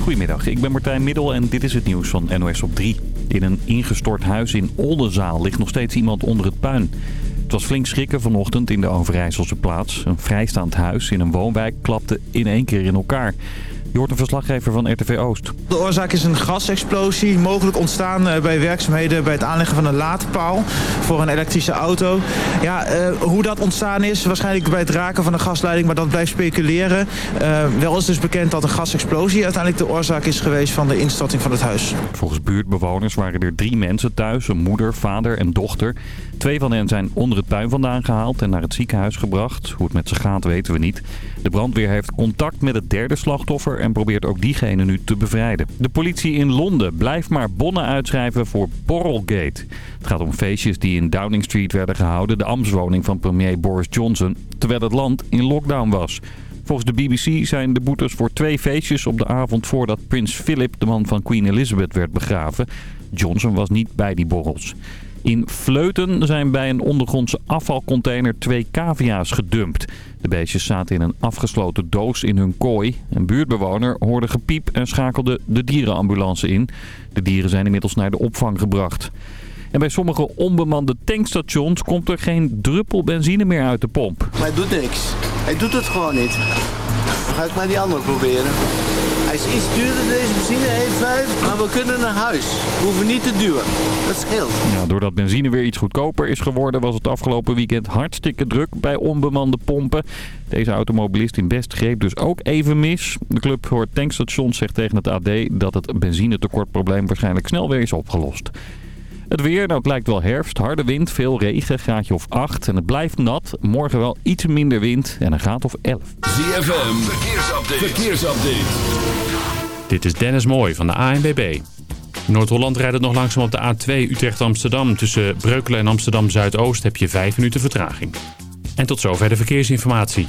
Goedemiddag, ik ben Martijn Middel en dit is het nieuws van NOS op 3. In een ingestort huis in Oldenzaal ligt nog steeds iemand onder het puin. Het was flink schrikken vanochtend in de Overijsselse plaats. Een vrijstaand huis in een woonwijk klapte in één keer in elkaar. Je hoort een verslaggever van RTV Oost. De oorzaak is een gasexplosie, mogelijk ontstaan eh, bij werkzaamheden bij het aanleggen van een laadpaal voor een elektrische auto. Ja, eh, hoe dat ontstaan is, waarschijnlijk bij het raken van een gasleiding, maar dat blijft speculeren. Uh, wel is dus bekend dat een gasexplosie uiteindelijk de oorzaak is geweest van de instorting van het huis. Volgens buurtbewoners waren er drie mensen thuis, een moeder, vader en dochter. Twee van hen zijn onder het puin vandaan gehaald en naar het ziekenhuis gebracht. Hoe het met ze gaat weten we niet. De brandweer heeft contact met het derde slachtoffer en probeert ook diegene nu te bevrijden. De politie in Londen blijft maar bonnen uitschrijven voor Borrelgate. Het gaat om feestjes die in Downing Street werden gehouden, de ambtswoning van premier Boris Johnson, terwijl het land in lockdown was. Volgens de BBC zijn de boetes voor twee feestjes op de avond voordat prins Philip, de man van Queen Elizabeth, werd begraven. Johnson was niet bij die borrels. In Vleuten zijn bij een ondergrondse afvalcontainer twee cavia's gedumpt. De beestjes zaten in een afgesloten doos in hun kooi. Een buurtbewoner hoorde gepiep en schakelde de dierenambulance in. De dieren zijn inmiddels naar de opvang gebracht. En bij sommige onbemande tankstations komt er geen druppel benzine meer uit de pomp. Hij doet niks. Hij doet het gewoon niet. Ga ik maar die andere proberen. Is iets duurder deze benzine, 1,5, maar we kunnen naar huis. We hoeven niet te duwen. Dat scheelt. Doordat benzine weer iets goedkoper is geworden... was het afgelopen weekend hartstikke druk bij onbemande pompen. Deze automobilist in Best greep dus ook even mis. De club voor tankstations zegt tegen het AD... dat het benzinetekortprobleem waarschijnlijk snel weer is opgelost. Het weer, nou het lijkt wel herfst. Harde wind, veel regen, graadje of 8. En het blijft nat. Morgen wel iets minder wind en een graad of 11. ZFM, verkeersupdate. verkeersupdate. Dit is Dennis Mooij van de ANWB. Noord-Holland rijdt het nog langzaam op de A2 Utrecht-Amsterdam. Tussen Breukelen en Amsterdam-Zuidoost heb je 5 minuten vertraging. En tot zover de verkeersinformatie.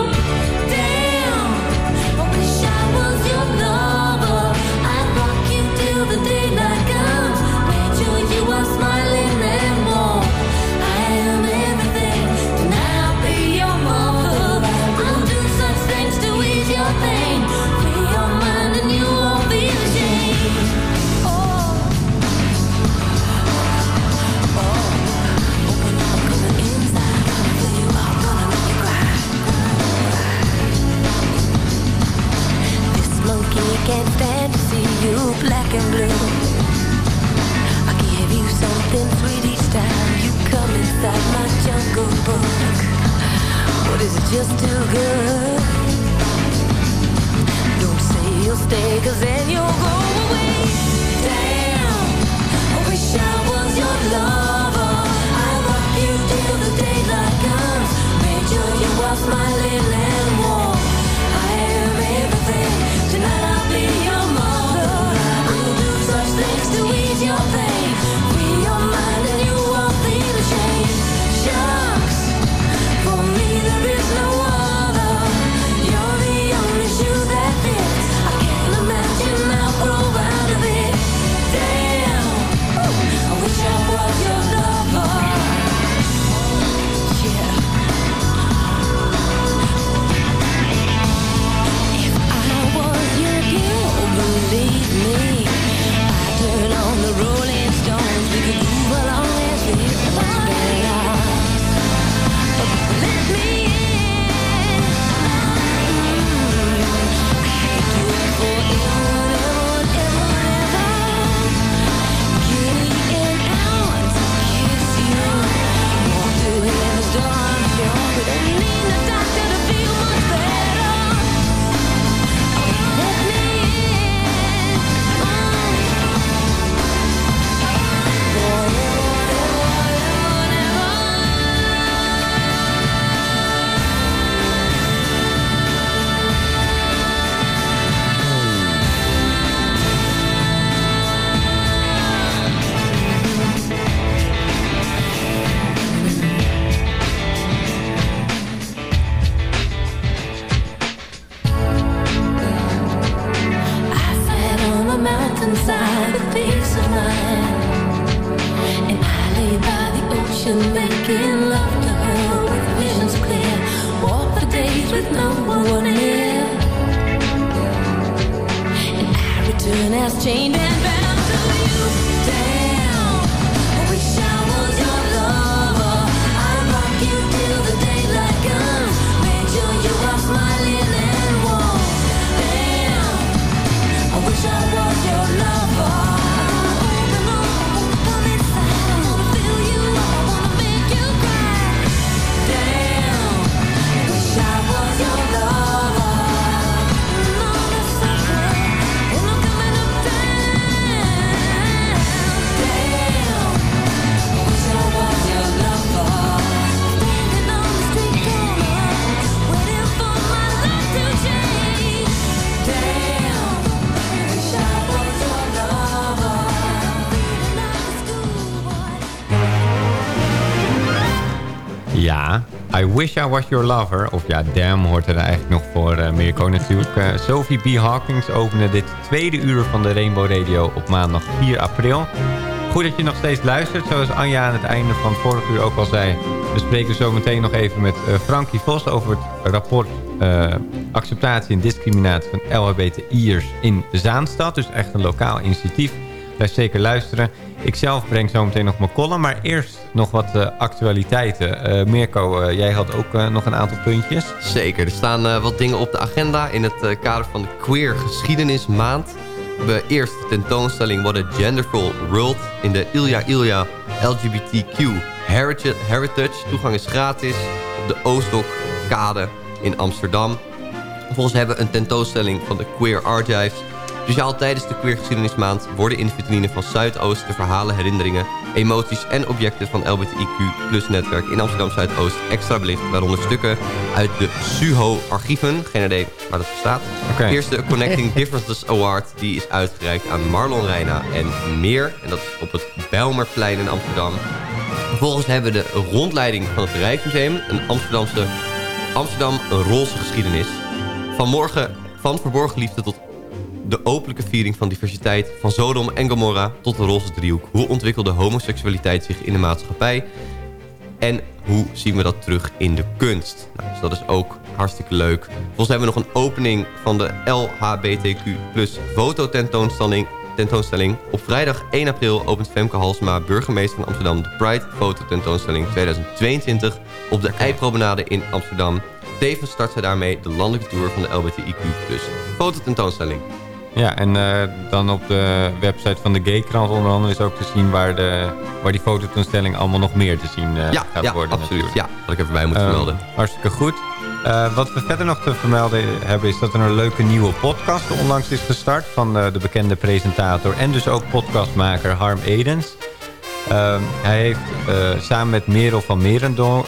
book? Or is it just too good? Don't say you'll stay, cause then you'll go away. Damn, I wish I was your lover. I rock you till the daylight comes. Made sure you are smiling and warm. I am everything. Tonight I'll be your mother. I'll do such things to ease your pain. Wish I Was Your Lover. Of ja, Damn hoort er eigenlijk nog voor eh, Mirko natuurlijk. Eh, Sophie B. Hawkins opende dit tweede uur van de Rainbow Radio op maandag 4 april. Goed dat je nog steeds luistert. Zoals Anja aan het einde van vorig uur ook al zei... we spreken zo meteen nog even met eh, Frankie Vos... over het rapport acceptatie en discriminatie van LHBTI'ers in Zaanstad. Dus echt een lokaal initiatief. Blijf zeker luisteren. Ik zelf breng zo meteen nog mijn column. Maar eerst nog wat eh, actualiteiten. Eh, Mirko, eh, jij had ook nog een aantal puntjes. Zeker, er staan wat dingen op de agenda in het kader van de Queer Geschiedenismaand. We hebben eerst de tentoonstelling What a Genderful World in de Ilja Ilja LGBTQ Heritage. Heritage. Toegang is gratis op de Oostdok Kade in Amsterdam. Vervolgens hebben we een tentoonstelling van de Queer Archives. Speciaal tijdens de Queer Geschiedenismaand worden in de vitrine van Zuidoost de verhalen, herinneringen, emoties en objecten van LBTIQ plus netwerk in Amsterdam Zuidoost extra belicht, waaronder stukken uit de SUHO-archieven. Geen idee waar dat voor staat. Eerst de Connecting Differences Award, die is uitgereikt aan Marlon Reina en meer. En dat is op het Bijlmerplein in Amsterdam. Vervolgens hebben we de rondleiding van het Rijksmuseum, een Amsterdamse Amsterdam een roze geschiedenis. Vanmorgen van verborgen liefde tot de openlijke viering van diversiteit... van Sodom en Gomorra tot de roze driehoek. Hoe ontwikkelde homoseksualiteit zich in de maatschappij? En hoe zien we dat terug in de kunst? Nou, dus dat is ook hartstikke leuk. Vervolgens hebben we nog een opening van de LHBTQ plus fototentoonstelling. Tentoonstelling. Op vrijdag 1 april opent Femke Halsma, burgemeester van Amsterdam... de Pride fototentoonstelling 2022 op de Eipromenade in Amsterdam. Tevens start zij daarmee de landelijke tour van de LBTIQ plus fototentoonstelling. Ja, en eh, dan op de website van de Gaykrant onder andere is ook te zien waar, de, waar die fototoonstelling allemaal nog meer te zien eh, Ja, gaat ja, worden. absoluut. natuurlijk. Ja, had ik even bij moeten Eh, vermelden. hartstikke goed. Eh, wat we verder nog te vermelden hebben is dat er een leuke nieuwe podcast onlangs is gestart van de bekende presentator en dus ook podcastmaker Harm Edens. Eh, hij heeft samen met Merel van Merendonk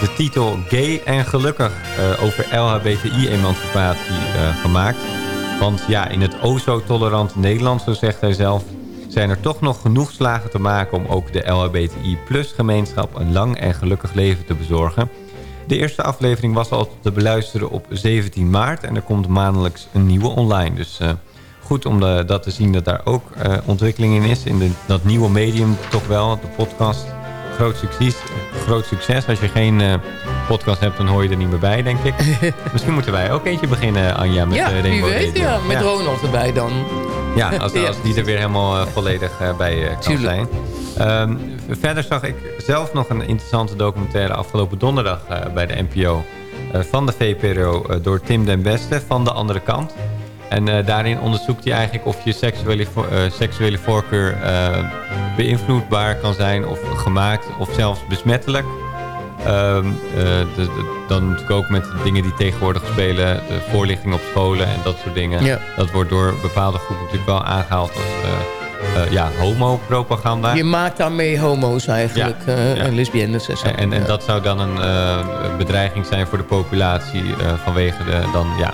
de titel Gay en Gelukkig over LHBTI-emancipatie gemaakt. Want ja, in het o zo tolerante Nederland, zo zegt hij zelf... zijn er toch nog genoeg slagen te maken om ook de LHBTI-plus-gemeenschap... een lang en gelukkig leven te bezorgen. De eerste aflevering was al te beluisteren op 17 maart... en er komt maandelijks een nieuwe online. Dus eh, goed om de- dat te zien dat daar ook eh, ontwikkeling in is. In dat nieuwe medium toch wel, de podcast. Groot succes. Groot succes. Als je geen eh, podcast hebt, dan hoor je er niet meer bij, denk ik. Misschien moeten wij ook eentje beginnen, Anja, met ja, eh, wie weet, Radio. ja. Met Ja. Ronald erbij dan. Ja, als, Ja. als die er weer helemaal eh, volledig bij kan zijn. Ehm, verder zag ik zelf nog een interessante documentaire afgelopen donderdag bij de NPO. van de VPRO door Tim den Beste van de andere kant. En eh, daarin onderzoekt hij eigenlijk of je seksuele, vo- eh, seksuele voorkeur eh, beïnvloedbaar kan zijn of gemaakt of zelfs besmettelijk. Ehm, eh, de- de- dan natuurlijk ook met dingen die tegenwoordig spelen, de voorlichting op scholen en dat soort dingen. Ja. Dat wordt door bepaalde groepen natuurlijk wel aangehaald als ja, homopropaganda. Je maakt daarmee homo's eigenlijk. Ja, ja. En lesbiennes en zo. En, en dat zou dan een bedreiging zijn voor de populatie vanwege de dan ja,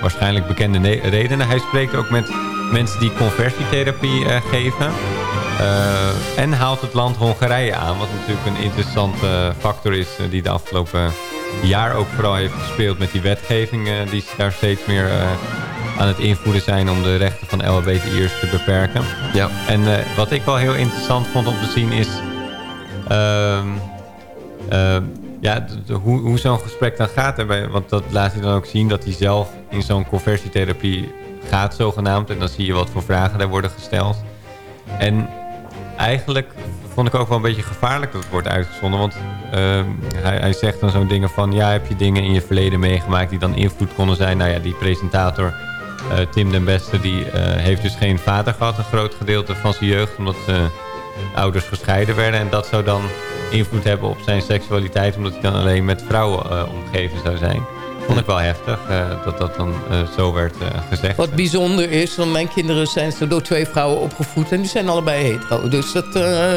waarschijnlijk bekende ne- redenen. Hij spreekt ook met mensen die conversietherapie eh, geven. Eh, en haalt het land Hongarije aan, wat natuurlijk een interessante factor is eh, die de afgelopen jaar ook vooral heeft gespeeld met die wetgeving eh, die ze daar steeds meer eh, aan het invoeren zijn om de rechten van LHBTI'ers te beperken. Ja. En eh, wat ik wel heel interessant vond om te zien is ehm, ja, hoe, hoe zo'n gesprek dan gaat. Erbij, want dat laat hij dan ook zien dat hij zelf in zo'n conversietherapie gaat zogenaamd. En dan zie je wat voor vragen daar worden gesteld. En eigenlijk vond ik ook wel een beetje gevaarlijk dat het wordt uitgezonden. Want ehm, hij, hij zegt dan zo'n dingen van... ja, heb je dingen in je verleden meegemaakt die dan invloed konden zijn? Nou ja, die presentator eh, Tim den Beste... die eh, heeft dus geen vader gehad een groot gedeelte van zijn jeugd... omdat zijn ouders gescheiden werden. En dat zou dan invloed hebben op zijn seksualiteit... omdat hij dan alleen met vrouwen eh, omgeven zou zijn. Vond ik wel heftig eh, dat dat dan eh, zo werd eh, gezegd. Wat bijzonder is, want mijn kinderen zijn zo door twee vrouwen opgevoed... en die zijn allebei hetero. Dus dat... eh,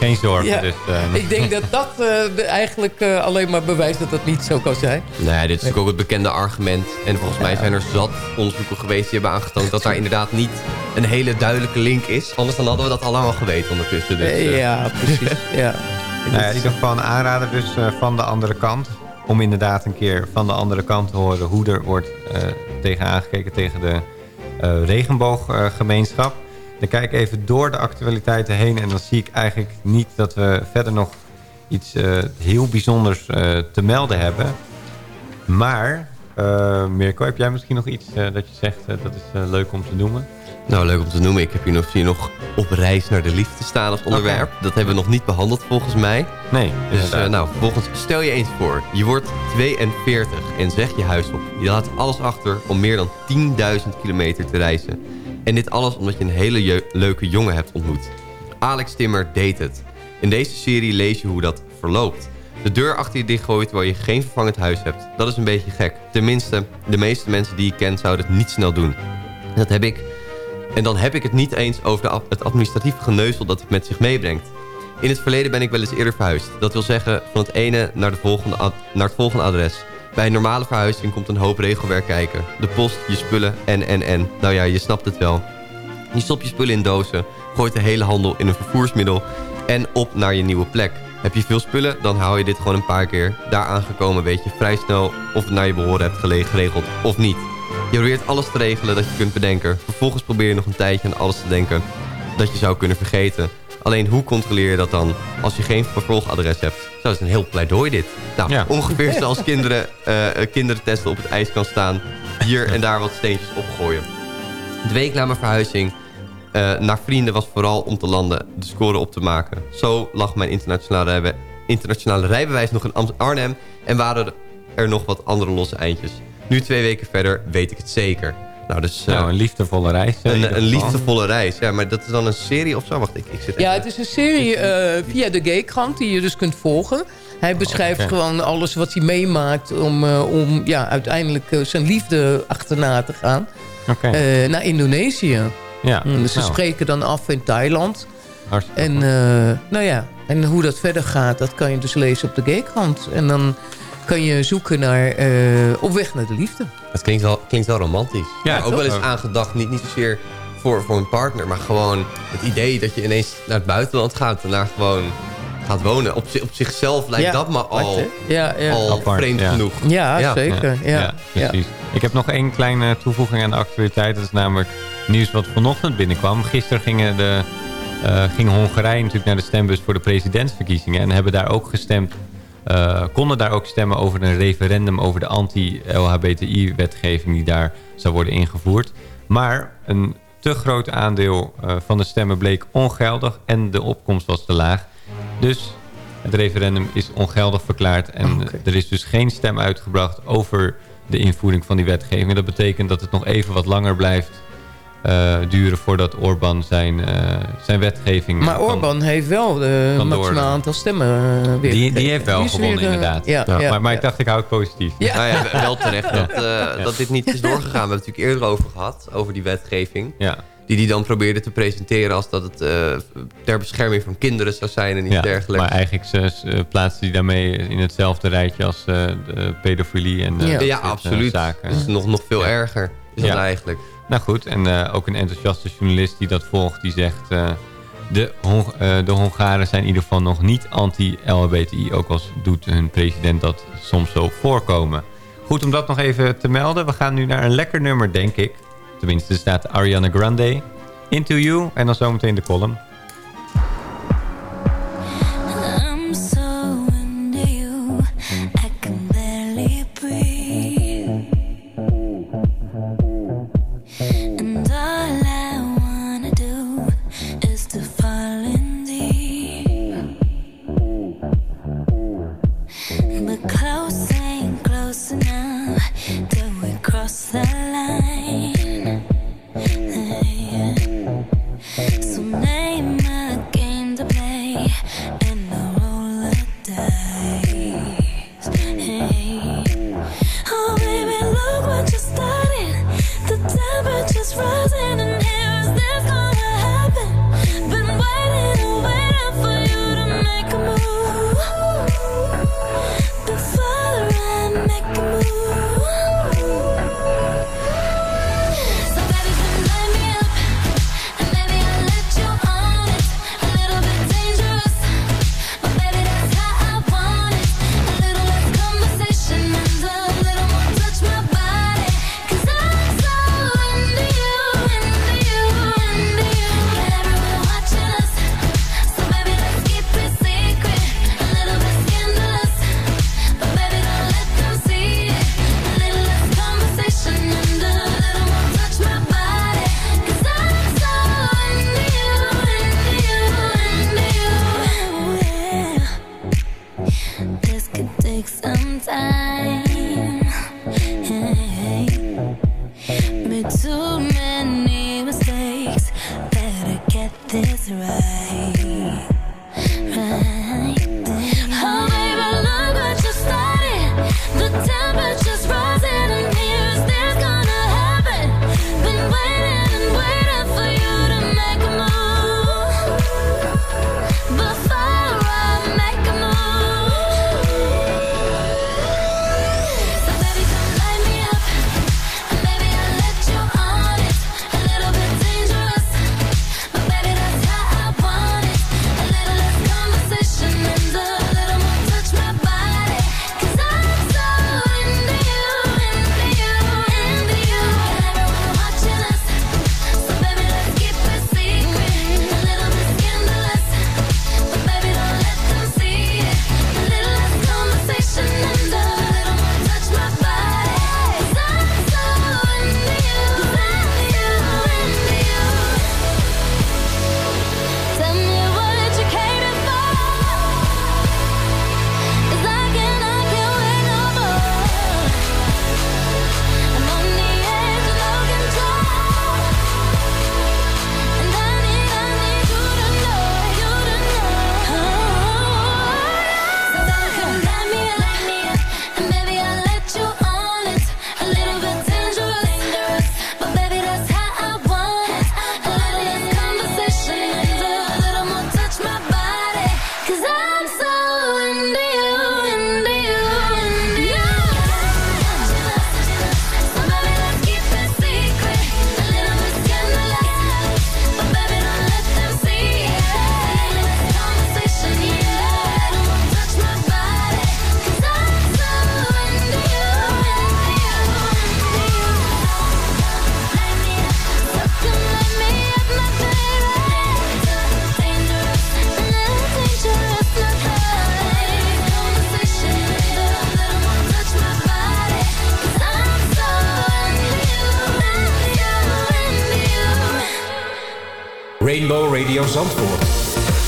Geen zorgen. Ja. Dus, eh, ik denk dat dat eh, eigenlijk eh, alleen maar bewijst dat dat niet zo kan zijn. Ja, dit is natuurlijk ook het bekende argument. En volgens mij zijn er zat onderzoeken geweest die hebben aangetoond... dat daar inderdaad niet een hele duidelijke link is. Anders dan hadden we dat allemaal geweten ondertussen. Dus, ja, precies. ja. Nou ja, in ieder geval een aanrader dus eh, van de andere kant. Om inderdaad een keer van de andere kant te horen hoe er wordt eh, tegen aangekeken tegen de eh, regenbooggemeenschap. Dan kijk ik even door de actualiteiten heen en dan zie ik eigenlijk niet dat we verder nog iets eh, heel bijzonders te melden hebben. Maar, Mirko, heb jij misschien nog iets dat je zegt dat is leuk om te noemen? Nou, leuk om te noemen. Ik heb hier nog, hier nog op reis naar de liefde staan als onderwerp. Dat hebben we nog niet behandeld volgens mij. Nee, Dus eh, nou, volgens, stel je eens voor. Je wordt 42 en zeg je huis op. Je laat alles achter om meer dan 10.000 kilometer te reizen. En dit alles omdat je een hele je- leuke jongen hebt ontmoet. Alex Timmer deed het. In deze serie lees je hoe dat verloopt. De deur achter je dichtgooit terwijl je geen vervangend huis hebt. Dat is een beetje gek. Tenminste, de meeste mensen die ik ken zouden het niet snel doen. Dat heb ik. En dan heb ik het niet eens over de, het administratieve geneuzel dat het met zich meebrengt. In het verleden ben ik wel eens eerder verhuisd. Dat wil zeggen van het ene naar, de volgende naar het volgende adres. Bij een normale verhuizing komt een hoop regelwerk kijken. De post, je spullen en en en. Nou ja, je snapt het wel. Je stopt je spullen in dozen, gooit de hele handel in een vervoersmiddel en op naar je nieuwe plek. Heb je veel spullen, dan hou je dit gewoon een paar keer. Daar aangekomen weet je vrij snel of het naar je behoren hebt geregeld of niet. Je probeert alles te regelen dat je kunt bedenken. Vervolgens probeer je nog een tijdje aan alles te denken dat je zou kunnen vergeten. Alleen hoe controleer je dat dan als je geen vervolgadres hebt? Zo, is een heel pleidooi dit. Nou, Ja. ongeveer zoals kinderen, eh, eh, kinderen testen op het ijs kan staan. Hier en daar wat steentjes opgooien. De week na mijn verhuizing eh, naar vrienden was vooral om te landen, de score op te maken. Zo lag mijn internationale, rijbe- internationale rijbewijs nog in Arnhem en waren er nog wat andere losse eindjes. Nu twee weken verder weet ik het zeker. Nou, dus, eh, Nou, een liefdevolle reis. eh, een, liefdevolle reis. Ja, maar dat is dan een serie of zo? Wacht, ik, ik zit Ja, even- het is een serie eh, via de Gaykrant die je dus kunt volgen. Hij beschrijft oké. gewoon alles wat hij meemaakt om, eh, om ja, uiteindelijk eh, zijn liefde achterna te gaan. Oké. Eh, naar Indonesië. Ja, Mm, dus ze nou. spreken dan af in Thailand. Hartstikke En, goed. eh, nou ja, en hoe dat verder gaat, dat kan je dus lezen op de Gaykrant. En dan kan je zoeken naar eh, Op weg naar de liefde. Het klinkt wel, klinkt wel romantisch. Ja, Ja, ook wel eens aangedacht. Niet, niet zozeer voor, voor een partner, maar gewoon het idee dat je ineens naar het buitenland gaat en daar gewoon gaat wonen. Op, op zichzelf lijkt Ja, dat me apart, al? Ja, ja. al Apart, vreemd ja. genoeg. Ja, zeker. Ja. Ja, precies. Ik heb nog één kleine toevoeging aan de actualiteit. Dat is namelijk nieuws wat vanochtend binnenkwam. Gisteren gingen de, eh, ging Hongarije natuurlijk naar de stembus voor de presidentsverkiezingen. En hebben daar ook gestemd, eh, konden daar ook stemmen over een referendum over de anti-LHBTI-wetgeving die daar zou worden ingevoerd. Maar een te groot aandeel eh, van de stemmen bleek ongeldig en de opkomst was te laag. Dus het referendum is ongeldig verklaard en er is dus geen stem uitgebracht over de invoering van die wetgeving. Dat betekent dat het nog even wat langer blijft eh, duren voordat Orbán zijn, eh, zijn wetgeving... Maar Orbán heeft wel het kan maximaal aantal stemmen eh, weer Die, die heeft wel Die gewonnen weer, eh, inderdaad. Ja, Ja, ja, maar maar ja. ik dacht ik hou het positief. Ja. Nou ja, wel terecht dat, eh, dat dit niet is doorgegaan. We hebben het natuurlijk eerder over gehad, over die wetgeving. Ja. Die die dan probeerde te presenteren als dat het eh, ter bescherming van kinderen zou zijn en iets Ja, dergelijks. maar eigenlijk ze, plaatsen die daarmee in hetzelfde rijtje als eh, de pedofilie en eh, Ja. eh, absoluut. zaken. Dus nog- nog veel erger is dat eigenlijk. Nou goed, en eh, ook een enthousiaste journalist die dat volgt, die zegt... eh, de, eh, de Hongaren zijn in ieder geval nog niet anti-LHBTI, ook al doet hun president dat soms zo voorkomen. Goed om dat nog even te melden. We gaan nu naar een lekker nummer, denk ik. Tenminste, er staat Ariana Grande, Into You en dan zometeen de column. Radio Zandvoort.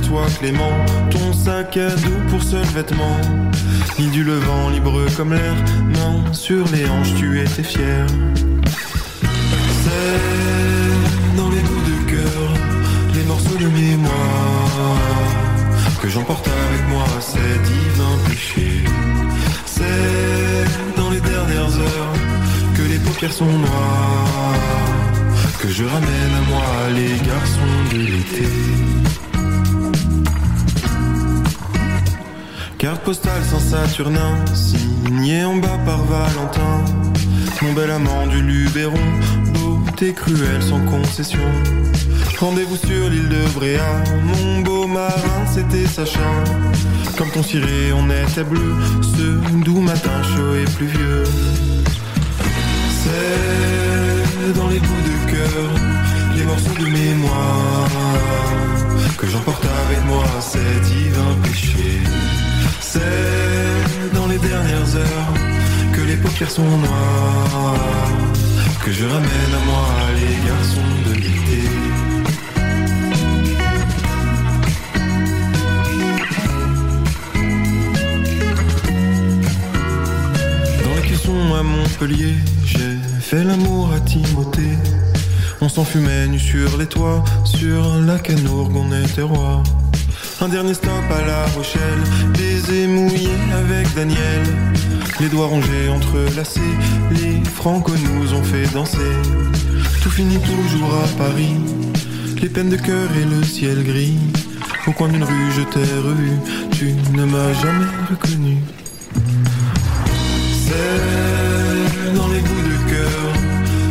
Toi Clément, ton sac à dos pour seul vêtement. Ni du levant libre comme l'air, main sur les hanches tu étais fier. C'est dans les bouts de cœur, les morceaux de mémoire que j'emporte avec moi ces divins péchés. C'est dans les dernières heures que les paupières sont noires, que je ramène à moi les garçons de l'été. Carte postale sans Saturnin, signée en bas par Valentin. Mon bel amant du Luberon, beauté cruelle sans concession. Rendez-vous sur l'île de Bréa, mon beau marin, c'était Sacha. Comme ton ciré, on était bleu, ce doux matin chaud et pluvieux. C'est dans les bouts de cœur, les morceaux de mémoire, que j'emporte avec moi ces divins péchés. C'est dans les dernières heures que les paupières sont noires, que je ramène à moi les garçons de l'été. Dans la cuisson à Montpellier, j'ai fait l'amour à Timothée. On s'enfumait nu sur les toits, sur la canourgue on était roi. Un dernier stop à La Rochelle, baiser mouillé avec Daniel. Les doigts rongés entrelacés, les francos nous ont fait danser. Tout finit toujours à Paris, les peines de cœur et le ciel gris. Au coin d'une rue, je t'ai revu, tu ne m'as jamais reconnu. C'est dans les bouts de cœur,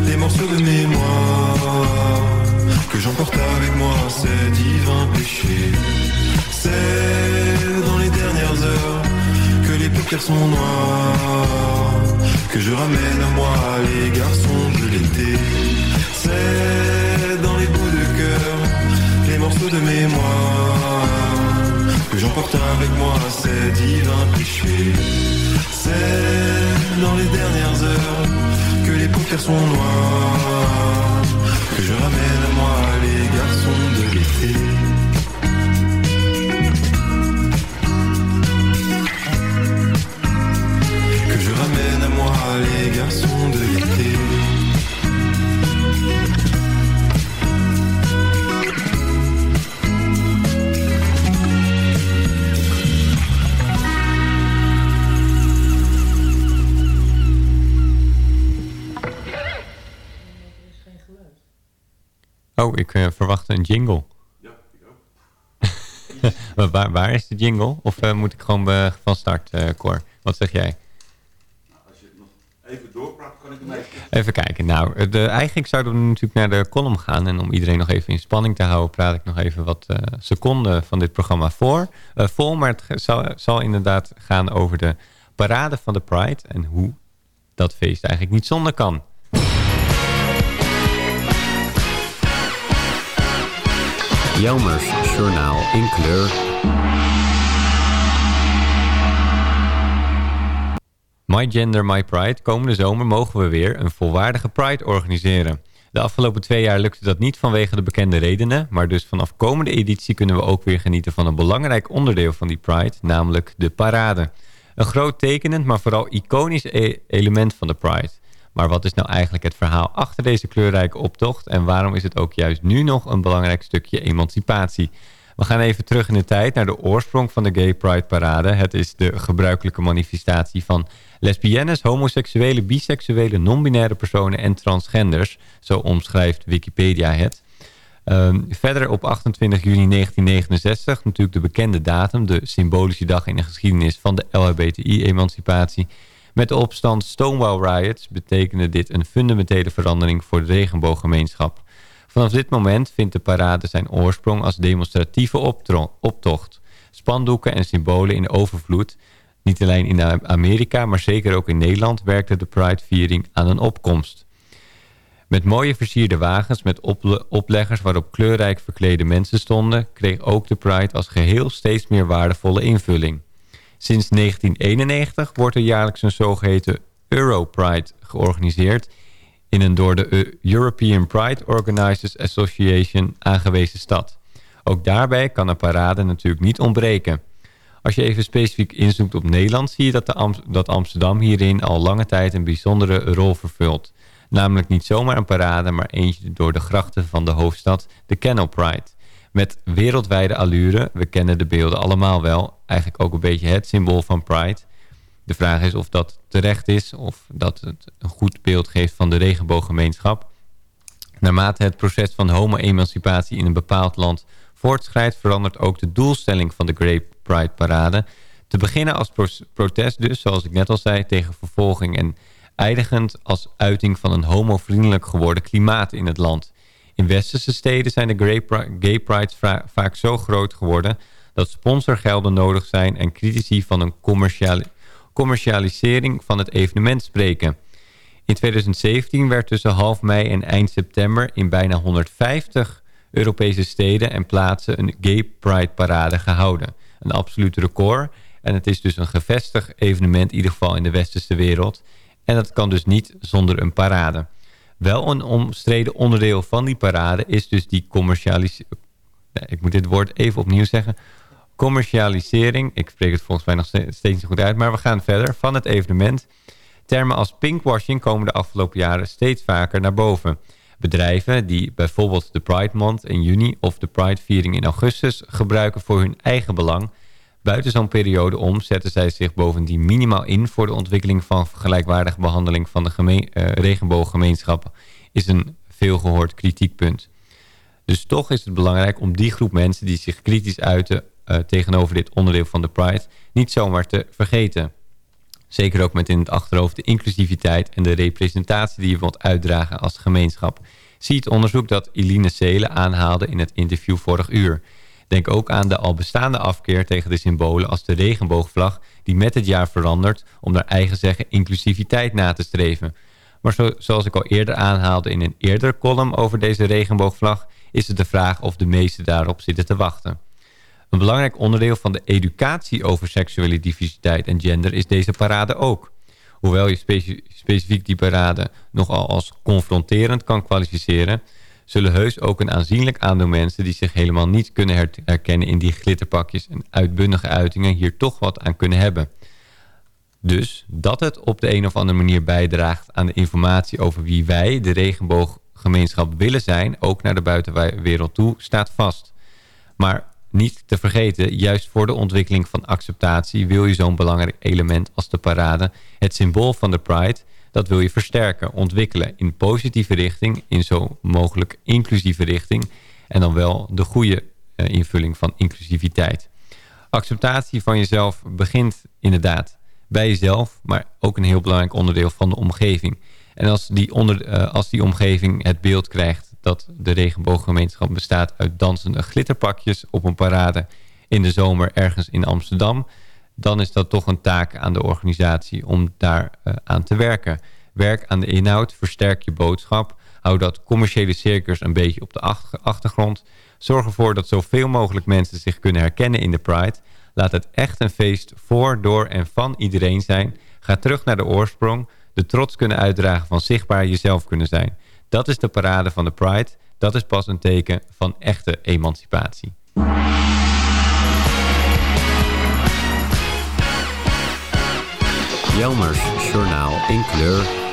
les morceaux de mémoire que j'emporte avec moi ces divins péchés. Que je ramène à moi les garçons de l'été. C'est dans les bouts de cœur, les morceaux de mémoire, que j'emporte avec moi ces divins péchés. C'est dans les dernières heures que les paupières sont noires, que je ramène à moi les garçons de l'été. Ramène à moi les garçons de l'été. Oh, ik eh, verwacht een jingle. Ja, ik ook. waar, waar is de jingle? Of eh, moet ik gewoon eh, van start, eh Cor? Wat zeg jij? Als je het nog even doorpraat, kan ik hem even... Even kijken. Nou, de, eigenlijk zouden we natuurlijk naar de column gaan. En om iedereen nog even in spanning te houden... praat ik nog even wat eh, seconden van dit programma voor, eh, vol. Maar het zal inderdaad gaan over de parade van de Pride... en hoe dat feest eigenlijk niet zonder kan. Jelmers Journaal in kleur. My Gender, My Pride. Komende zomer mogen we weer een volwaardige Pride organiseren. De afgelopen twee jaar lukte dat niet vanwege de bekende redenen. Maar dus vanaf komende editie kunnen we ook weer genieten van een belangrijk onderdeel van die Pride. Namelijk de parade. Een groot tekenend, maar vooral iconisch e- element van de Pride. Maar wat is nou eigenlijk het verhaal achter deze kleurrijke optocht? En waarom is het ook juist nu nog een belangrijk stukje emancipatie? We gaan even terug in de tijd naar de oorsprong van de Gay Pride Parade. Het is de gebruikelijke manifestatie van lesbiennes, homoseksuele, biseksuele, non-binaire personen en transgenders. Zo omschrijft Wikipedia het. Ehm, verder op 28 juni 1969, natuurlijk de bekende datum, de symbolische dag in de geschiedenis van de LHBTI-emancipatie. Met de opstand Stonewall Riots betekende dit een fundamentele verandering voor de regenbooggemeenschap. Vanaf dit moment vindt de parade zijn oorsprong als demonstratieve optocht. Spandoeken en symbolen in overvloed. Niet alleen in Amerika, maar zeker ook in Nederland werkte de Pride-viering aan een opkomst. Met mooie versierde wagens met ople- opleggers waarop kleurrijk verklede mensen stonden... kreeg ook de Pride als geheel steeds meer waardevolle invulling. Sinds 1991 wordt er jaarlijks een zogeheten Europride georganiseerd... in een door de Eu- European Pride Organizers Association aangewezen stad. Ook daarbij kan een parade natuurlijk niet ontbreken. Als je even specifiek inzoomt op Nederland... zie je dat, de dat Amsterdam hierin al lange tijd een bijzondere rol vervult. Namelijk niet zomaar een parade, maar eentje door de grachten van de hoofdstad, de Canal Pride. Met wereldwijde allure, we kennen de beelden allemaal wel, eigenlijk ook een beetje het symbool van Pride. De vraag is of dat terecht is, of dat het een goed beeld geeft van de regenbooggemeenschap. Naarmate het proces van homo-emancipatie in een bepaald land voortschrijdt... verandert ook de doelstelling van de Parade. Te beginnen als pro- protest dus, zoals ik net al zei, tegen vervolging... en eindigend als uiting van een homovriendelijk geworden klimaat in het land. In westerse steden zijn de Gay Pri- Gay Prides va- vaak zo groot geworden... dat sponsorgelden nodig zijn en critici van een commerciali- commercialisering van het evenement spreken... In 2017 werd tussen half mei en eind september in bijna 150 Europese steden en plaatsen een Gay Pride parade gehouden. Een absoluut record. En het is dus een gevestigd evenement, in ieder geval in de westerse wereld. En dat kan dus niet zonder een parade. Wel een omstreden onderdeel van die parade is dus die commercialisering. Ik moet dit woord even opnieuw zeggen. Commercialisering, ik spreek het volgens mij nog ste- steeds niet goed uit, maar we gaan verder, van het evenement. Termen als pinkwashing komen de afgelopen jaren steeds vaker naar boven. Bedrijven die bijvoorbeeld de Pride Month in juni of de Pride-viering in augustus gebruiken voor hun eigen belang. Buiten zo'n periode om zetten zij zich bovendien minimaal in voor de ontwikkeling van gelijkwaardige behandeling van de gemeen, eh, regenbooggemeenschap. Is een veelgehoord kritiekpunt. Dus toch is het belangrijk om die groep mensen die zich kritisch uiten eh, tegenover dit onderdeel van de Pride niet zomaar te vergeten. Zeker ook met in het achterhoofd de inclusiviteit en de representatie die je wilt uitdragen als gemeenschap. Zie het onderzoek dat Eline Seelen aanhaalde in het interview vorig uur. Denk ook aan de al bestaande afkeer tegen de symbolen als de regenboogvlag... die met het jaar verandert om naar eigen zeggen inclusiviteit na te streven. Maar zo, zoals ik al eerder aanhaalde in een eerdere column over deze regenboogvlag... is het de vraag of de meesten daarop zitten te wachten. Een belangrijk onderdeel van de educatie over seksuele diversiteit en gender is deze parade ook. Hoewel je specifiek die parade nogal als confronterend kan kwalificeren... zullen heus ook een aanzienlijk aantal mensen die zich helemaal niet kunnen her- herkennen in die glitterpakjes en uitbundige uitingen hier toch wat aan kunnen hebben. Dus dat het op de een of andere manier bijdraagt aan de informatie over wie wij, de regenbooggemeenschap, willen zijn, ook naar de buitenwereld toe, staat vast. Maar niet te vergeten, juist voor de ontwikkeling van acceptatie wil je zo'n belangrijk element als de parade, het symbool van de Pride, dat wil je versterken, ontwikkelen in positieve richting, in zo mogelijk inclusieve richting en dan wel de goede eh, invulling van inclusiviteit. Acceptatie van jezelf begint inderdaad bij jezelf, maar ook een heel belangrijk onderdeel van de omgeving. En als die, onder, eh, als die omgeving het beeld krijgt dat de regenbooggemeenschap bestaat uit dansende glitterpakjes op een parade in de zomer ergens in Amsterdam, dan is dat toch een taak aan de organisatie om daar eh, aan te werken. Werk aan de inhoud, versterk je boodschap, hou dat commerciële circus een beetje op de ach- achtergrond. Zorg ervoor dat zoveel mogelijk mensen zich kunnen herkennen in de Pride. Laat het echt een feest voor, door en van iedereen zijn. Ga terug naar de oorsprong. De trots kunnen uitdragen van zichtbaar jezelf kunnen zijn. Dat is de parade van de Pride. Dat is pas een teken van echte emancipatie. Jelmers Journaal in kleur.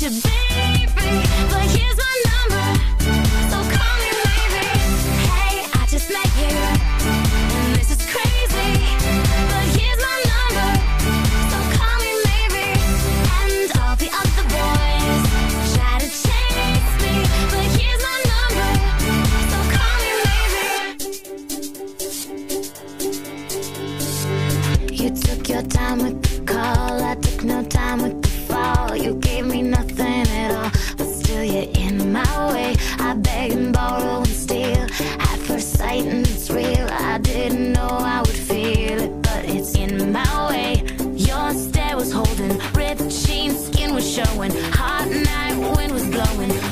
You took your time with the call, I took no time with the fall. You my way. I beg and borrow and steal at first sight, and it's real. I didn't know I would feel it, but it's in my way. Your stare was holding, ripped jeans, skin was showing. Hot night, wind was blowing.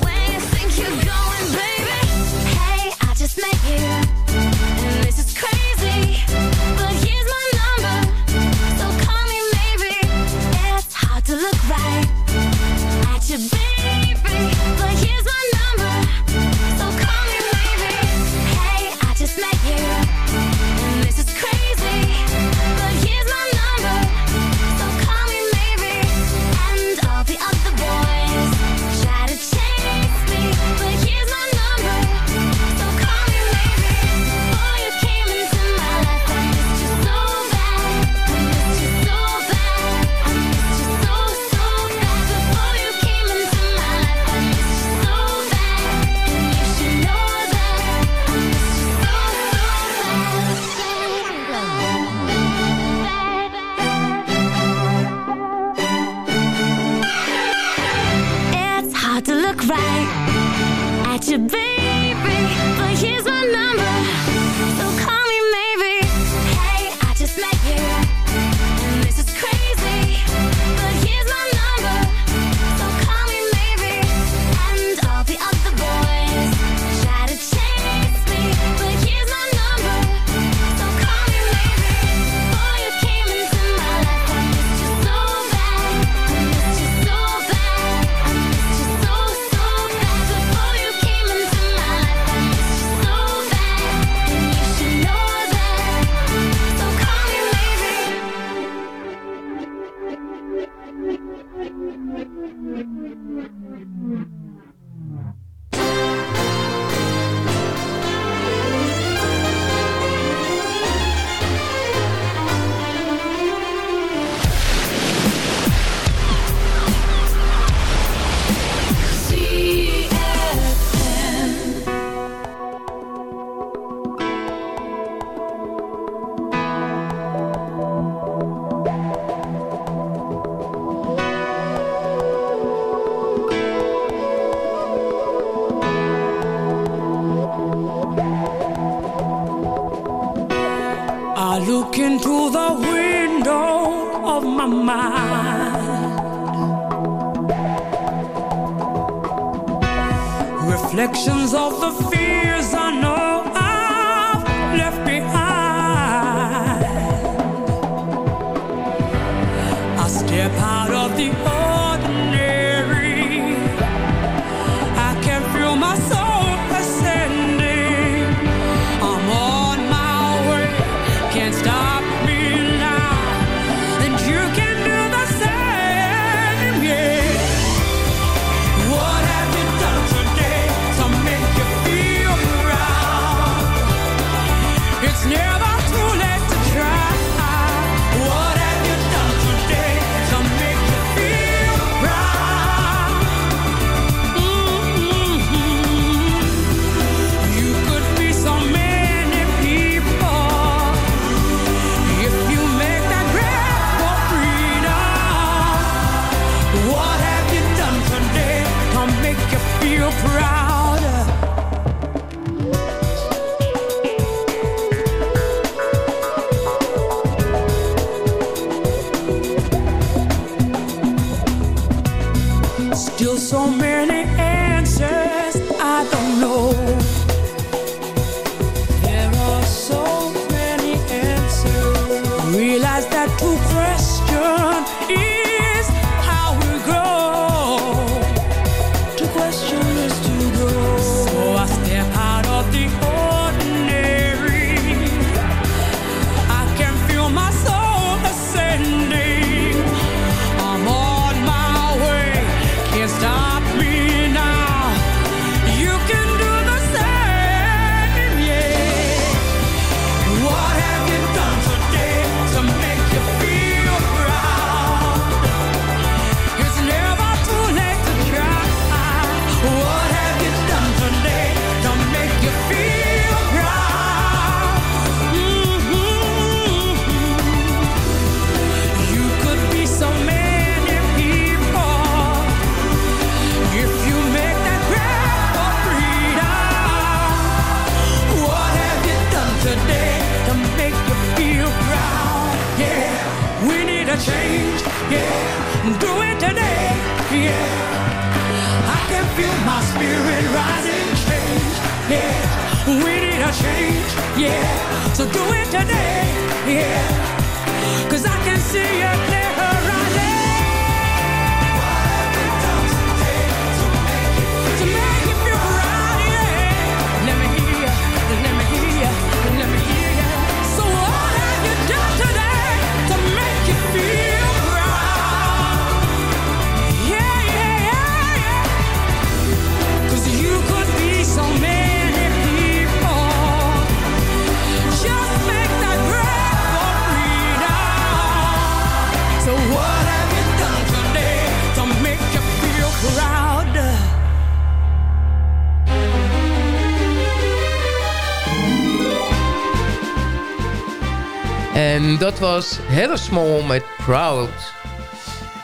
En dat was Heather Small met Proud.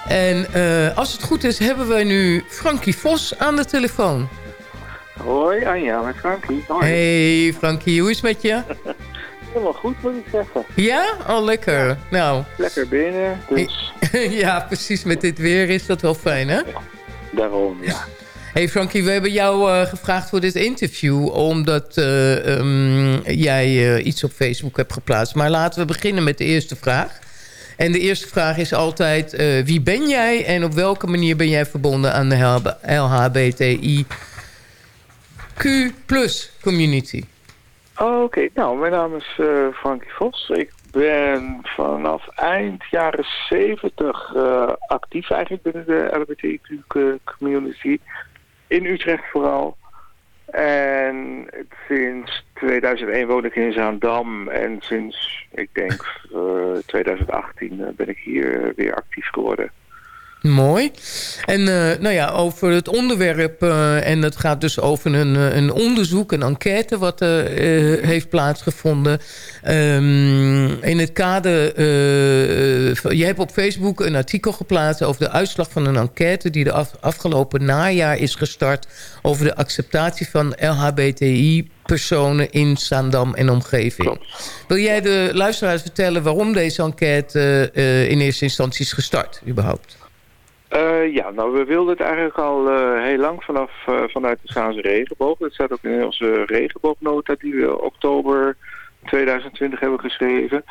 En eh, als het goed is, hebben wij nu Frankie Vos aan de telefoon. Hoi Anja, met Frankie. Hoi. Hey Frankie, hoe is het met je? Helemaal goed moet ik zeggen. Ja? Al lekker. Nou, Lekker binnen, dus ja, precies. Met dit weer is dat wel fijn, hè? daarom, ja. Hey Frankie, we hebben jou eh, gevraagd voor dit interview... omdat eh, ehm, jij eh, iets op Facebook hebt geplaatst. Maar laten we beginnen met de eerste vraag. En de eerste vraag is altijd... wie ben jij en op welke manier ben jij verbonden aan de LHBTIQ community? Oh, Oké, nou, mijn naam is Frankie Vos. Ik ben vanaf eind jaren 70 eh, actief eigenlijk binnen de LGBTQ-community. In Utrecht vooral. En sinds 2001 woon ik in Zaandam. En sinds, ik denk, eh, 2018 eh, ben ik hier weer actief geworden. Mooi. En eh, nou ja, over het onderwerp, eh, en het gaat dus over een, eh, een onderzoek, een enquête wat eh, heeft plaatsgevonden. Ehm, in het kader, je hebt op Facebook een artikel geplaatst over de uitslag van een enquête die de af- afgelopen najaar is gestart over de acceptatie van LHBTI-personen in Zaandam en omgeving. Wil jij de luisteraars vertellen waarom deze enquête in eerste instantie is gestart, überhaupt? Eh, ja, nou we wilden het eigenlijk al eh, heel lang vanaf eh, vanuit de Zaanse regenboog. Dat staat ook in onze regenboognota die we oktober 2020 hebben geschreven.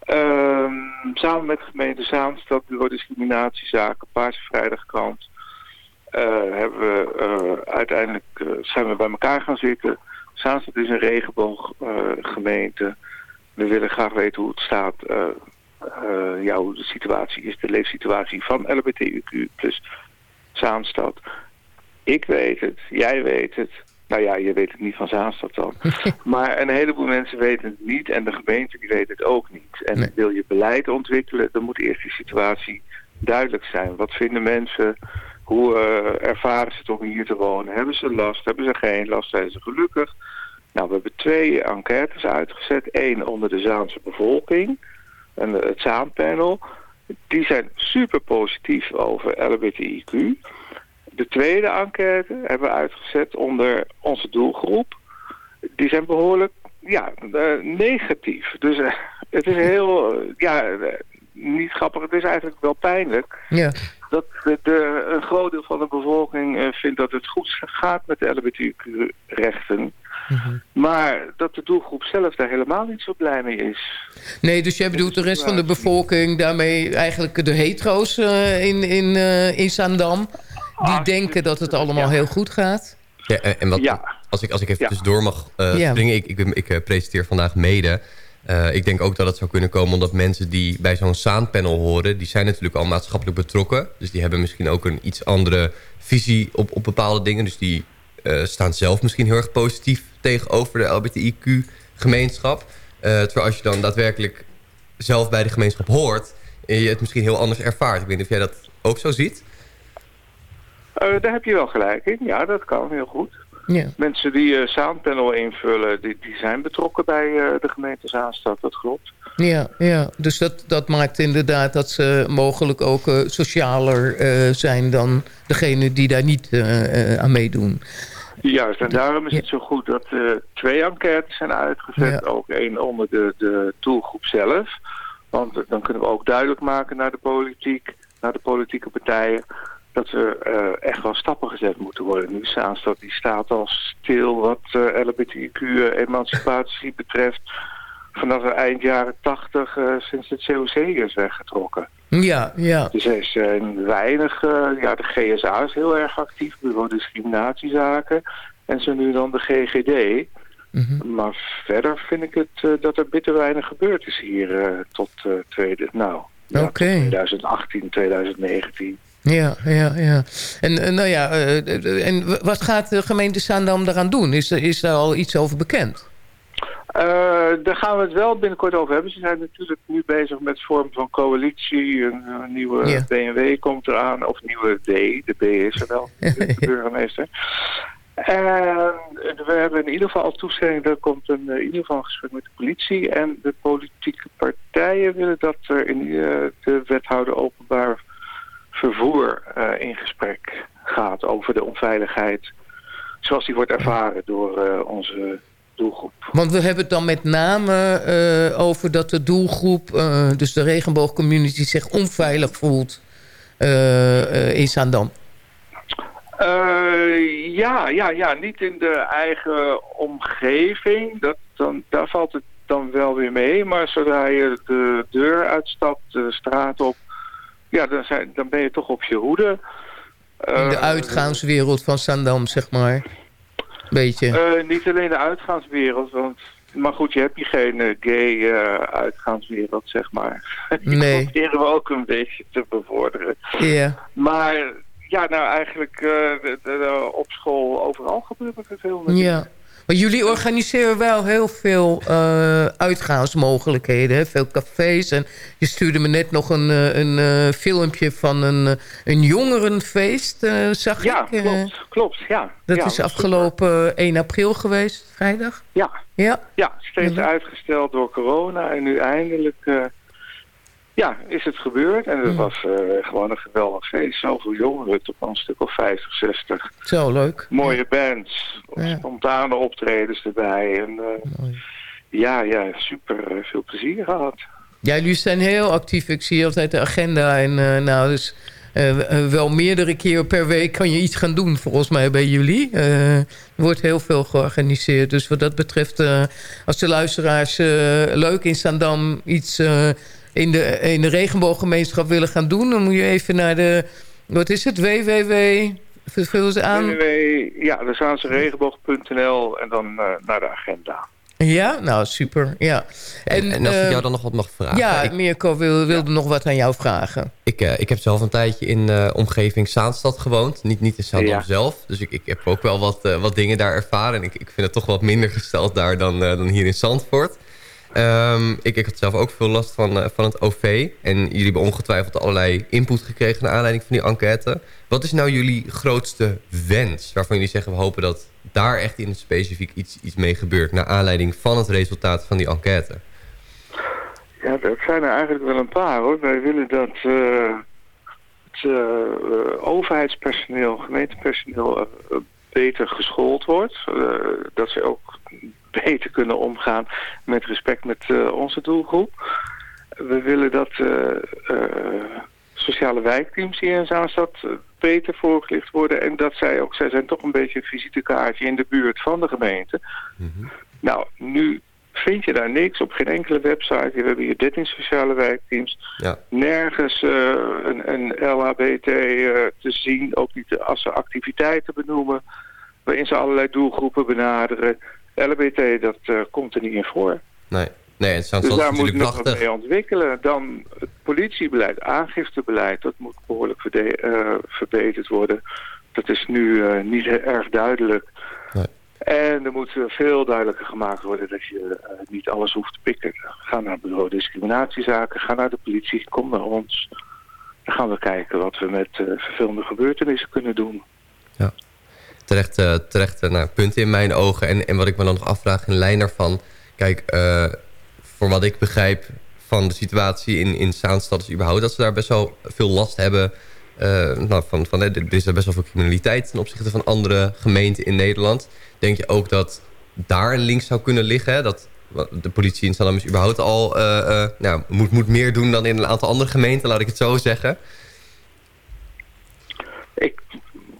Ehm, samen met de gemeente Zaanstad, Bureau Discriminatiezaken, Paarse Vrijdagkrant, hebben we uiteindelijk zijn we bij elkaar gaan zitten. Zaanstad is een regenbooggemeente. we willen graag weten hoe het staat hoe de situatie is, de leefsituatie van LBTUQ plus Zaanstad. Ik weet het, jij weet het. Nou ja, je weet het niet van Zaanstad dan. maar een heleboel mensen weten het niet en de gemeente die weet het ook niet. En wil je beleid ontwikkelen, dan moet eerst die situatie duidelijk zijn. Wat vinden mensen? Hoe eh, ervaren ze het om hier te wonen? Hebben ze last? Hebben ze geen last? Zijn ze gelukkig? Nou, we hebben twee enquêtes uitgezet. Eén onder de Zaanse bevolking en het Zaanpanel. Die zijn super positief over LBTIQ. De tweede enquête hebben we uitgezet onder onze doelgroep. Die zijn behoorlijk ja, eh, negatief. Dus eh, het is heel, eh, ja, eh, niet grappig. Het is eigenlijk wel pijnlijk. Ja. Dat de, de- een groot deel van de bevolking eh, vindt dat het goed gaat met de LBTQ-rechten. Maar dat de doelgroep zelf daar helemaal niet zo blij mee is. Nee, dus jij bedoelt de rest van de bevolking... daarmee eigenlijk de hetero's eh, in, in, eh, in Zaandam... die denken dat het allemaal heel goed gaat? Ja, en, wat, als, ik, als ik even tussendoor mag eh, Ja. springen. Ik, ik, ik presenteer vandaag mede. Eh, ik denk ook dat het zou kunnen komen omdat mensen die bij zo'n Saanpanel horen... die zijn natuurlijk al maatschappelijk betrokken. Dus die hebben misschien ook een iets andere visie op, op bepaalde dingen. Dus die staan zelf misschien heel erg positief tegenover de LBTIQ-gemeenschap. Eh, terwijl als je dan daadwerkelijk zelf bij de gemeenschap hoort... en je het misschien heel anders ervaart. Ik weet niet of jij dat ook zo ziet. Eh, daar heb je wel gelijk in. Ja, dat kan heel goed. Ja. Mensen die eh Zaanpanel invullen, die, die zijn betrokken bij eh, de gemeente Zaanstad. Dat klopt. Ja, ja. dus dat, dat maakt inderdaad dat ze mogelijk ook eh, socialer eh, zijn... dan degene die daar niet eh, eh, aan meedoen. Juist, en daarom is het zo goed dat eh, twee enquêtes zijn uitgezet. Ook één onder de, de doelgroep zelf. Want dan kunnen we ook duidelijk maken naar de politiek, naar de politieke partijen... dat er eh, echt wel stappen gezet moeten worden. Nu Zaanstad die staat al stil wat eh LBTQ-emancipatie betreft... vanaf eind jaren tachtig sinds het COC is weggetrokken. Ja, ja. Dus er zijn weinig, eh, ja, de GSA is heel erg actief, Bureau Discriminatiezaken. En zo nu dan de GGD. Maar verder vind ik het eh, dat er bitter weinig gebeurd is hier eh, tot eh, tweede, nou, ja, tot Oké. 2018, 2019. Ja, ja, ja. En eh, nou ja, eh, en wat gaat de gemeente Zaandam daaraan doen? Is, er- is daar al iets over bekend? Eh, daar gaan we het wel binnenkort over hebben. Ze zijn natuurlijk nu bezig met vorm van coalitie. Een, een nieuwe Ja. BMW komt eraan. Of nieuwe D. De B is er wel. de burgemeester. En we hebben in ieder geval al toestemming. Er komt een, eh, in ieder geval een gesprek met de politie. En de politieke partijen willen dat er in eh, de wethouder openbaar vervoer in gesprek gaat over de onveiligheid. Zoals die wordt ervaren door eh, onze doelgroep. Want we hebben het dan met name eh, over dat de doelgroep... eh, dus de regenboogcommunity zich onveilig voelt eh, in Zaandam. Eh, ja, ja, ja, niet in de eigen omgeving. Dat, dan, daar valt het dan wel weer mee. Maar zodra je de deur uitstapt, de straat op... Ja, dan, zijn, dan ben je toch op je hoede. In de uitgaanswereld van Zaandam, zeg maar. Beetje. eh, niet alleen de uitgaanswereld, want... Maar goed, je hebt hier geen eh, gay eh, uitgaanswereld, zeg maar. Die Nee. proberen we ook een beetje te bevorderen. Ja. Maar ja, nou eigenlijk de- de- de- op school overal gebeurt er veel. natuurlijk. Ja. Maar jullie organiseren wel heel veel eh, uitgaansmogelijkheden. Hè? Veel cafés. En je stuurde me net nog een, eh, een eh, filmpje van een, een jongerenfeest, eh, zag Ja, ik. eh. klopt, klopt, ja. dat Ja, is afgelopen 1 april geweest, vrijdag. Ja. Ja. Ja, steeds Ja. uitgesteld door corona. En nu eindelijk ja, is het gebeurd. En het was eh, gewoon een geweldig feest. Zoveel jongeren, toch een stuk of 50, 60. Zo leuk. Mooie bands, Ja. spontane optredens erbij. En, eh, ja, ja, super eh, veel plezier gehad. Ja, jullie zijn heel actief. Ik zie altijd de agenda. En nou, dus wel meerdere keer per week kan je iets gaan doen, volgens mij, bij jullie. Er wordt heel veel georganiseerd. Dus wat dat betreft, als de luisteraars leuk in Zaandam iets in, de, in de regenbooggemeenschap willen gaan doen... dan moet je even naar de, wat is het, www... Vul ze aan. www, ja, de Zaanseregenboog.nl en dan eh, naar de agenda. Ja, nou super. Ja. En, en als ik eh, jou dan nog wat mag vragen. Ja, Ik, Mirko wil, wilde nog wat aan jou vragen. ik, eh, ik heb zelf een tijdje in de omgeving Zaanstad gewoond. Niet, niet in Zaandam Ja. zelf. Dus ik, ik heb ook wel wat, eh, wat dingen daar ervaren. En ik, ik vind het toch wat minder gesteld daar dan, eh, dan hier in Zandvoort. Ehm, ik, ik had zelf ook veel last van, eh, van het OV. En jullie hebben ongetwijfeld allerlei input gekregen... naar aanleiding van die enquête. Wat is nou jullie grootste wens? Waarvan jullie zeggen, we hopen dat daar echt in het specifiek iets, iets mee gebeurt... naar aanleiding van het resultaat van die enquête. Ja, dat zijn er eigenlijk wel een paar hoor. Wij willen dat eh, het eh, overheidspersoneel, gemeentepersoneel beter geschoold wordt. Dat ze ook beter kunnen omgaan met respect met eh, onze doelgroep. We willen dat eh, eh, sociale wijkteams hier in Zaanstad beter voorgelicht worden. En dat zij ook, zij zijn toch een beetje een visitekaartje in de buurt van de gemeente. Nou, nu vind je daar niks op geen enkele website. We hebben hier 13 sociale wijkteams. Ja. Nergens een, een LHBT te zien, ook niet als ze activiteiten benoemen, waarin ze allerlei doelgroepen benaderen. LHBT, dat eh, komt er niet in voor. Nee, nee het zou Dus daar moet nog wat mee ontwikkelen. Dan het politiebeleid, aangiftebeleid, dat moet behoorlijk eh, verbeterd worden. Dat is nu eh, niet erg duidelijk. Nee. En er moet veel duidelijker gemaakt worden dat je niet alles hoeft te pikken. Ga naar bureau discriminatiezaken, ga naar de politie, kom naar ons. Dan gaan we kijken wat we met vervelende gebeurtenissen kunnen doen. Terecht, eh, terecht eh, nou, punten in mijn ogen. En, en wat ik me dan nog afvraag in lijn daarvan... Kijk, eh, voor wat ik begrijp van de situatie in, in Zaanstad... is überhaupt dat ze daar best wel veel last hebben... nou, van, van, er is best wel veel criminaliteit... ten opzichte van andere gemeenten in Nederland. Denk je ook dat daar een link zou kunnen liggen? Dat de politie in Zaandam is überhaupt al... eh, nou, moet, moet meer doen dan in een aantal andere gemeenten, laat ik het zo zeggen.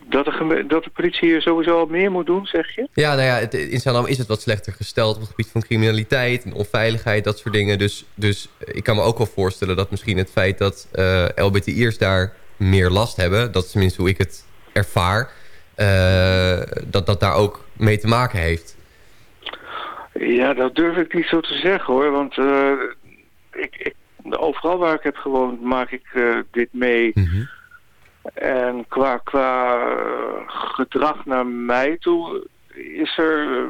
Dat de, dat de politie hier sowieso al meer moet doen, zeg je? Ja, nou ja, het, in Zaandam is het wat slechter gesteld op het gebied van criminaliteit en onveiligheid, dat soort dingen. Dus, dus ik kan me ook wel voorstellen dat misschien het feit dat eh LBTI'ers daar meer last hebben, dat is tenminste hoe ik het ervaar, eh, dat dat daar ook mee te maken heeft. Ja, dat durf ik niet zo te zeggen hoor. Want eh, ik, ik, overal waar ik heb gewoond maak ik eh, dit mee. En qua, qua eh, gedrag naar mij toe is er, eh,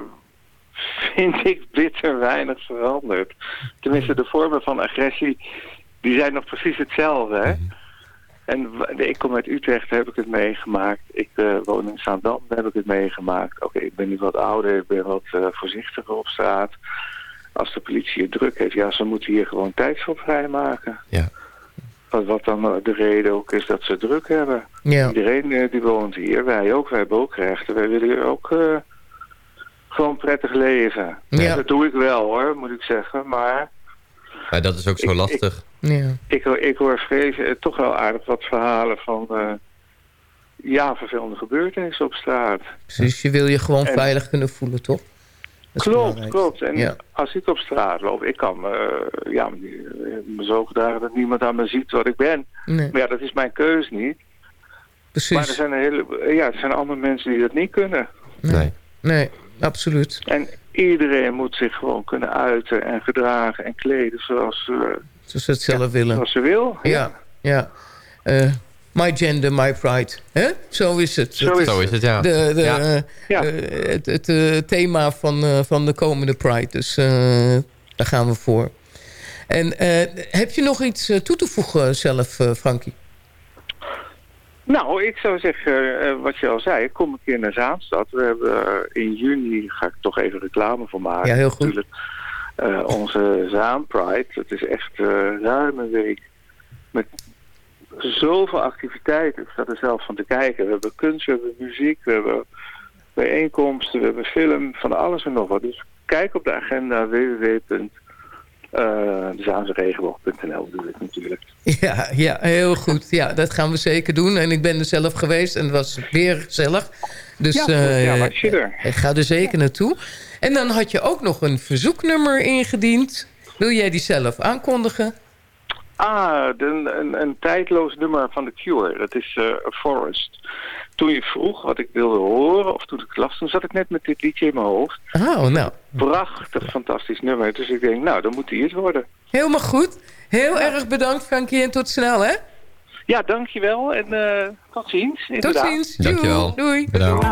vind ik, bitter weinig veranderd. Tenminste, de vormen van agressie, die zijn nog precies hetzelfde. Hè? En w- ik kom uit Utrecht, daar heb ik het meegemaakt. Ik eh, woon in Zaandam, daar heb ik het meegemaakt. Oké, ik ben nu wat ouder, ik ben wat voorzichtiger op straat. Als de politie het druk heeft, ja, ze moeten hier gewoon tijd voor vrijmaken. Ja. Wat, wat dan de reden ook is dat ze druk hebben. Ja. Iedereen eh, die woont hier, wij ook, wij hebben ook rechten. Wij willen hier ook eh, gewoon prettig leven. Ja. Dat doe ik wel hoor, moet ik zeggen. Maar Maar dat is ook zo Ik- lastig. Ja. ik, hoor- ik hoor vrees, eh, toch wel aardig wat verhalen van... eh, ja, vervelende gebeurtenissen op straat. Dus je wil je gewoon En- veilig kunnen voelen, toch? Klopt, klopt. En Ja. als ik op straat loop, ik kan eh, ja, me zo gedragen dat niemand aan me ziet wat ik ben. Nee. Maar ja, dat is mijn keus niet. Precies. Maar er zijn, een hele, ja, er zijn andere mensen die dat niet kunnen. Nee. Nee, absoluut. En iedereen moet zich gewoon kunnen uiten en gedragen en kleden zoals, eh, Zoals ze het zelf willen. zoals ze wil. Ja, ja. Eh, My Gender, My Pride. Hè? Zo is het. Zo is Zo is het, ja. De, de, Ja. eh, het het eh, thema van, eh, van de komende Pride. Dus eh, daar gaan we voor. En eh, heb je nog iets eh, toe te voegen zelf, eh, Frankie? Nou, ik zou zeggen, eh, wat je al zei, kom een keer naar Zaanstad. We hebben eh, in juni, ga ik toch even reclame voor maken. Ja, heel goed. Natuurlijk, eh, onze Zaan Pride, dat is echt eh, ruim een week met zoveel activiteiten. Ik sta er zelf van te kijken. We hebben kunst, we hebben muziek, we hebben bijeenkomsten, we hebben film, van alles en nog wat. Dus kijk op de agenda www.zaanseregenboog.nl doe ik natuurlijk. Ja, ja, heel goed. Ja, dat gaan we zeker doen. En ik ben er zelf geweest en het was weer gezellig. Dus Ja, eh, ja, maar ik ga er zeker naartoe. En dan had je ook nog een verzoeknummer ingediend. Wil jij die zelf aankondigen? Ah, een, een, een tijdloos nummer van The Cure. Dat is eh, A Forest. Toen je vroeg wat ik wilde horen, of toen ik las, toen zat ik net met dit liedje in mijn hoofd. Oh, nou. Prachtig, fantastisch nummer. Dus ik denk, nou, dan moet die het worden. Helemaal goed. Heel erg bedankt, Frankie. En tot snel, hè? Ja, dankjewel en eh, tot ziens. Tot inderdaad. ziens. Dankjewel. Doei. Bedankt.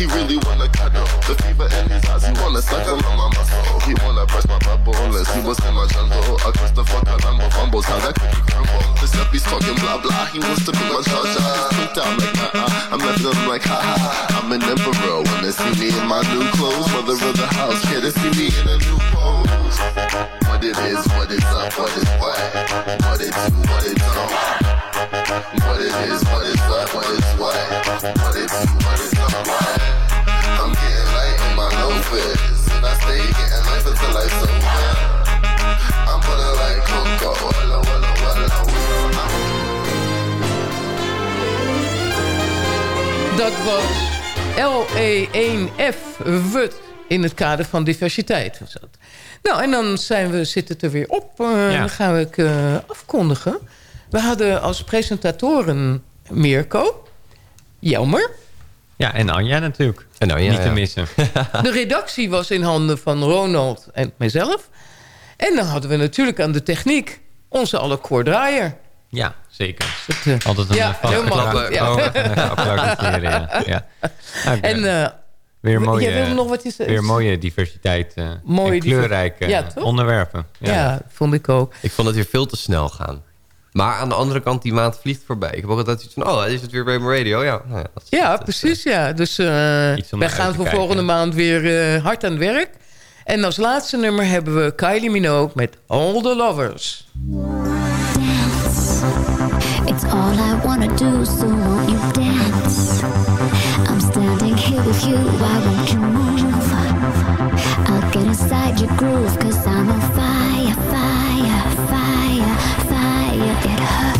He really wanna cuddle. The fever in his eyes, he wanna suckle on my muscle. He wanna press my bubble unless he was in my jungle. I cross the A Christopher Columbo fumbles, how that cookie crumble. The step he's talking blah blah, he wants to be my. I just picked out like uh uh. I'm left up like ha ha. I'm an emperor when they see me in my new clothes. Mother of the house, care to see me in a new pose. What it is, what is up, what is what? What it do, what it don't. What it is, what is up, what is what? What it do, what it don't. I'm getting light and I stay getting life until. I'm like Coco, walla, walla, walla, walla. Dat was LE1F WUT in het kader van diversiteit. Was dat. Nou, en dan zijn we, zit het er weer op. Ja. Dan gaan we het eh, afkondigen. We hadden als presentatoren Mirko, Jelmer. Ja, en Anja natuurlijk. En Anja, Niet te ja. missen. De redactie was in handen van Ronald en mijzelf. En dan hadden we natuurlijk aan de techniek onze alle koordraaier. Ja, zeker. Dat, eh, Altijd een ja, eh, vaste ja. Oh, ja. ja. Nou, En eh, weer mooie, jij wilde nog wat je- weer mooie diversiteit eh Mooie en diver- kleurrijke Ja, onderwerpen. ja. vond ik ook. Ik vond het weer veel te snel gaan. Maar aan de andere kant, die maand vliegt voorbij. Ik heb ook altijd iets van, oh, is het weer bij mijn radio? Ja, nou ja, dat is- Ja, precies. Ja. Dus eh, om wij gaan voor volgende maand weer eh, hard aan het werk. En als laatste nummer hebben we Kylie Minogue met All the Lovers. It's all I wanna do, so won't you dance? I'm standing here with you, why won't you move? I'll get inside your groove, cause I'm on fire, fire.